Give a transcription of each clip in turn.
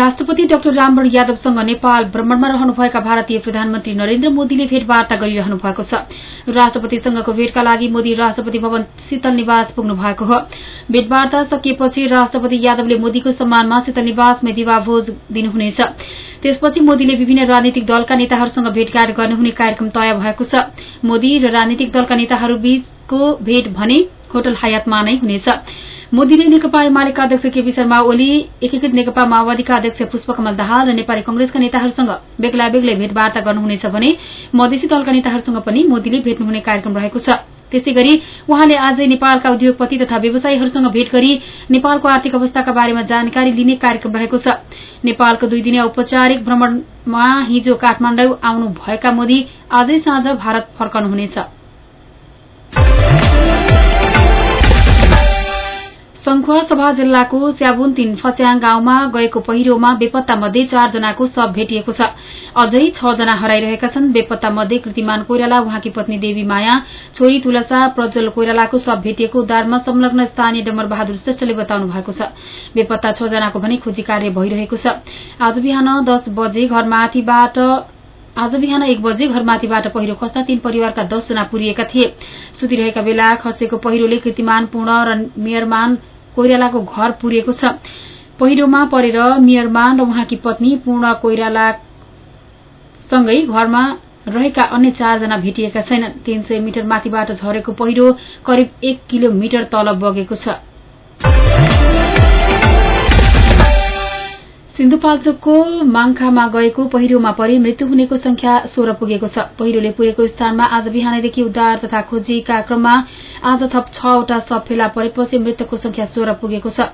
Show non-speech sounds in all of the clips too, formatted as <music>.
राष्ट्रपति डाक्टर रामवरण यादवसँग नेपाल भ्रमणमा रहनुभएका भारतीय प्रधानमन्त्री नरेन्द्र मोदीले भेटवार्ता गरिरहनु भएको छ। राष्ट्रपतिसँगको भेटका लागि मोदी राष्ट्रपति भवन शीतल निवास पुग्नु भएको हो। भेटवार्ता सकिएपछि राष्ट्रपति यादवले मोदीको सम्मानमा शीतल निवासमै दिवाभोज दिनुहुनेछ। त्यसपछि मोदीले विभिन्न राजनीतिक दलका नेताहरूसँग भेटघाट गर्नुहुने कार्यक्रम तय भएको छ। मोदी र राजनीतिक दलका नेताहरू बीचको भेट भने होटल हयातमा नै हुनेछ। मोदीले नेकपा एमालेका अध्यक्ष केपी शर्मा ओली एकीकृत नेकपा माओवादीका अध्यक्ष पुष्पकमल दाहाल र नेपाली कंग्रेसका नेताहरूसँग बेग्ला बेग्लै भेटवार्ता गर्नुहुनेछ भने मधेसी दलका नेताहरूसँग पनि मोदीले भेट्नुहुने कार्यक्रम रहेको छ त्यसै गरी उहाँले आजै नेपालका उद्योगपति तथा व्यवसायीहरूसँग भेट गरी नेपालको आर्थिक अवस्थाका बारेमा जानकारी लिने कार्यक्रम रहेको छ नेपालको दुई दिने औपचारिक भ्रमणमा हिजो काठमाडौँ आउनु भएका मोदी आजै साँझ भारत फर्कनुहुनेछ सभा जिल्लाको च्याबुन तीन फच्याङ गाउँमा गएको पहिरोमा बेपत्ता मध्ये चारजनाको शव भेटिएको छ। अझै छ जना हराइरहेका छन्। बेपत्ता मध्ये कृतिमान कोइराला उहाँकी पत्नी देवी माया छोरी तुलसा प्रज्वल कोइरालाको शव भेटिएको उद्धारमा संलग्न स्थानीय डमर बहादुर श्रेष्ठले बताउनु भएको छ। बेपत्ता छ जनाको भने खोजी कार्य भइरहेको छ। आज बिहान दस बजे घरमाथिबाट आज बिहान एक बजे घरमाथिबाट पहिरो खस्दा तीन परिवारका दसजना पुरिएका थिए। सुतिरहेका बेला खसेको पहिरोले कृतिमान पूर्ण र मेयरमान कोइरालाको घर पुरिएको छ। पहिरोमा परेर मेयरमान र उहाँकी पत्नी पूर्ण कोइरालासँगै घरमा रहेका अन्य चारजना भेटिएका छैनन्। तीन सय मिटर माथिबाट झरेको पहिरो करिब एक किलोमिटर तल बगेको छ। सिन्धुपाल्चोकको माङखामा गएको पहिरोमा परि मृत्यु हुनेको संख्या सोह्र पुगेको छ। पहिरोले पुरेको स्थानमा आज बिहानैदेखि उद्धार तथा खोजीका क्रममा आज थप छवटा शव फेला परेपछि मृतकको संख्या सोह्र पुगेको छ।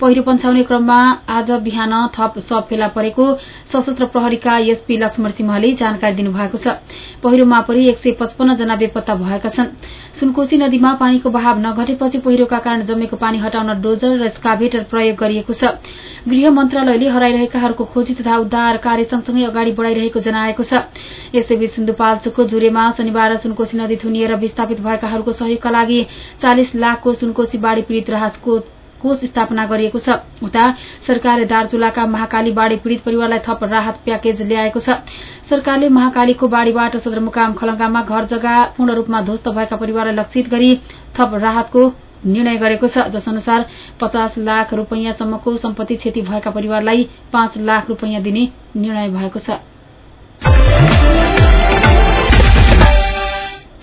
पहिरो पन्छाउने क्रममा आज बिहान थप शव फेला परेको सशस्त्र प्रहरीका एसपी लक्ष्मण सिंहले जानकारी दिनुभएको छ। पहिरोमा परि एक सय पचपन्न जना बेपत्ता भएका छन्। सुनकोशी नदीमा पानीको बहाव नघटेपछि पहिरोका कारण जमेको पानी हटाउन डोजर र स्काभेटर प्रयोग गरिएको छ। गृह मन्त्रालयले हराइरहेकाहरूको खोजी तथा उद्धार कार्य सँगसँगै अगाडि बढ़ाइरहेको जनाएको छ। यसैबीच सिन्धुपाल्चोकको जुरेमा शनिबार सुनकोशी नदी थुनिएर विस्थापित भएकाहरूको सहयोगका लागि चालिस लाखको सुनकोशी बाढ़ी पीड़ित राहतको कोष स्थापना गरिएको छ। उता सरकारले दार्चुलाका महाकाली बाढ़ी पीड़ित परिवारलाई थप राहत प्याकेज ल्याएको छ। सरकारले महाकालीको बाढ़ीबाट सदरमुकाम खलंगामा घर जग्गा पूर्ण रूपमा ध्वस्त भएका परिवारलाई लक्षित गरी थप राहतको निर्णय गरेको छ। जस अनुसार पचास लाख रूपियाँसम्मको सम्पत्ति क्षति भएका परिवारलाई पाँच लाख रूपियाँ दिने निर्णय भएको छ।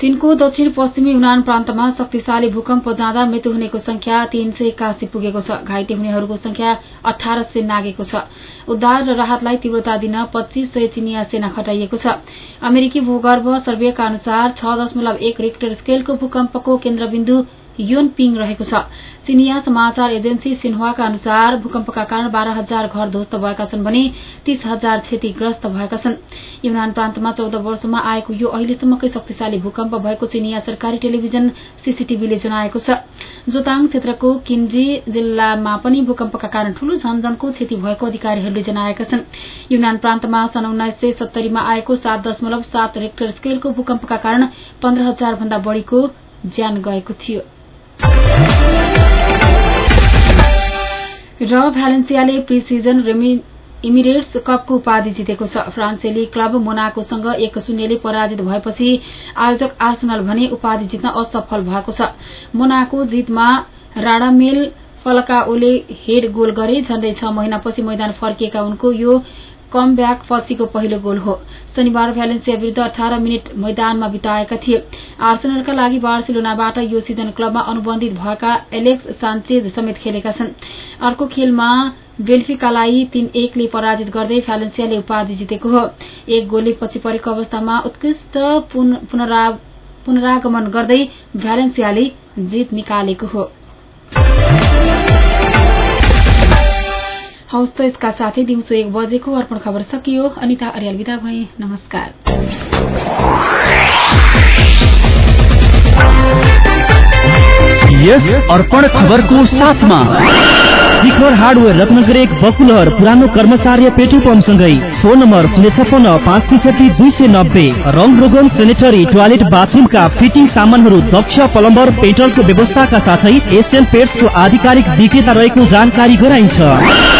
चीनको दक्षिण पश्चिमी युनान प्रान्तमा शक्तिशाली भूकम्प जाँदा मृत्यु हुनेको संख्या तीन सय एकासी पुगेको छ। घाइते हुनेहरूको संख्या अठार सय नागेको छ। उद्धार र राहतलाई तीव्रता दिन पच्चीस सय चिनिया सेना खटाइएको छ। अमेरिकी भूगर्भ सर्वेका अनुसार छ दशमलव एक रेक्टर स्केलको भूकम्पको केन्द्रबिन्दु योनपिङ रहेको छ। चिनिया समाचार एजेन्सी सिन्हुवाका अनुसार भूकम्पका कारण बाह्र हजार घर ध्वस्त भएका छन् भने तीस हजार क्षतिग्रस्त भएका छन्। युनान प्रान्तमा चौध वर्षमा आएको यो अहिलेसम्मकै शक्तिशाली भूकम्प भएको चिनिया सरकारी टेलिभिजन सीसीटीभीले जनाएको छ। जोताङ क्षेत्रको किन्जी जिल्लामा पनि भूकम्पका कारण ठूलो झनझनको क्षति भएको अधिकारीहरूले जनाएका छन्। युनान प्रान्तमा सन् उन्नाइस सय आएको सात दशमलव सात रेक्टर स्केलको भूकम्पका कारण पन्ध्र हजार भन्दा बढ़ीको ज्यान गएको थियो। र भ्यालेन्सियाले प्री सिजन इमिरेट्स कपको उपाधि जितेको छ। फ्रान्सेली क्लब मोनाकोसँग एक शून्यले पराजित भएपछि आयोजक आर्सनल भने उपाधि जित्न असफल भएको छ। मोनाको जितमा राडामेल फलकाओले हेड गोल गरे झण्डै छ महिनापछि मैदान फर्किएका उनको यो कम ब्याक पछिको पहिलो गोल हो। शनिबार भ्यालेन्सिया विरूद्ध अठार मिनट मैदानमा बिताएका थिए। आर्सेनलका लागि बार्सिलोनाबाट यो सिजन क्लबमा अनुबन्धित भएका एलेक्स सान्चेज समेत खेलेका छन्। अर्को खेलमा बेल्फिकालाई तीन एकले पराजित गर्दै भ्यालेन्सियाले उपाधि जितेको हो। एक गोलले पछि परेको अवस्थामा उत्कृष्ट पुनरागमन गर्दै भ्यालेन्सियाले जित निकालेको हो। हौस् त यसका साथै दिउँसो एक बजेको अर्पण खबर सकियो। अनिता अर्याल विदा भए। नमस्कार। यस अर्पण खबरको साथमा शिखर हार्डवेयर रत्नगर एक बकुलहर पुरानो कर्मचार्य पेट्रोल पम्पसँगै फोन नम्बर शून्य छप्पन्न पाँच त्रिसठी दुई सय नब्बे रङ रोगन सेनेटरी टोयलेट बाथरुमका फिटिङ सामानहरू दक्ष प्लम्बर पेट्रोलको व्यवस्थाका साथै एसियन पेट्सको आधिकारिक विक्रेता रहेको जानकारी गराइन्छ।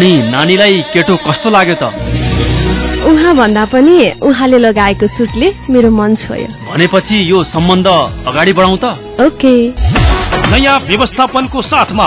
अनि नानीलाई केटो कस्तो लाग्यो त? उहाँ भन्दा पनि उहाँले लगाएको सुटले मेरो मन छोयो। भनेपछि यो सम्बन्ध अगाडि बढाउँ त? ओके। नयाँ व्यवस्थापनको साथमा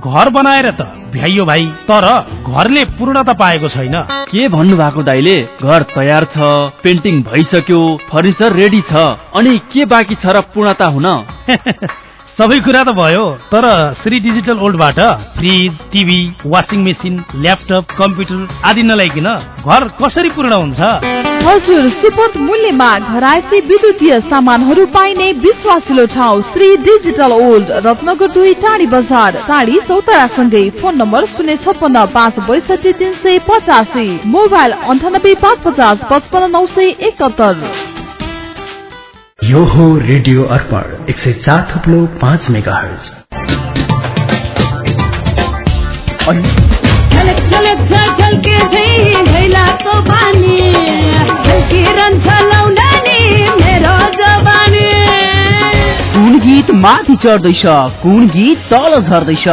घर बनाएर त भ्याइयो भाइ तर घरले पूर्णता पाएको छैन। के भन्नु भएको दाइले घर तयार छ पेन्टिङ भइसक्यो फर्निचर रेडी छ अनि के बाँकी छ र पूर्णता हुन? <laughs> सबै कुरा त भयो तर Shri digital ओल्डबाट fridge TV washing machine laptop computer आदि नल्याइकन घर कसरी पूर्ण हुन्छ? हजुर सुपथ मूल्यमा घरायसी विद्युतीय सामानहरू पाइने विश्वासिलो ठाउँ श्री डिजिटल ओल्ड रत्नगर दुई टाढी बजार टाढी चौतारा सँगै फोन नम्बर शून्य छप्पन्न पाँच बैसठी तिन सय पचासी मोबाइल अन्ठानब्बे पाँच पचास पचपन्न नौ सय एकात्तर यो हो रेडियो अर्पण एक सय चार थप्लो पाँच मेगा हर्ज कुन गीत माथि चढ्दैछ कुन गीत तल झर्दैछ?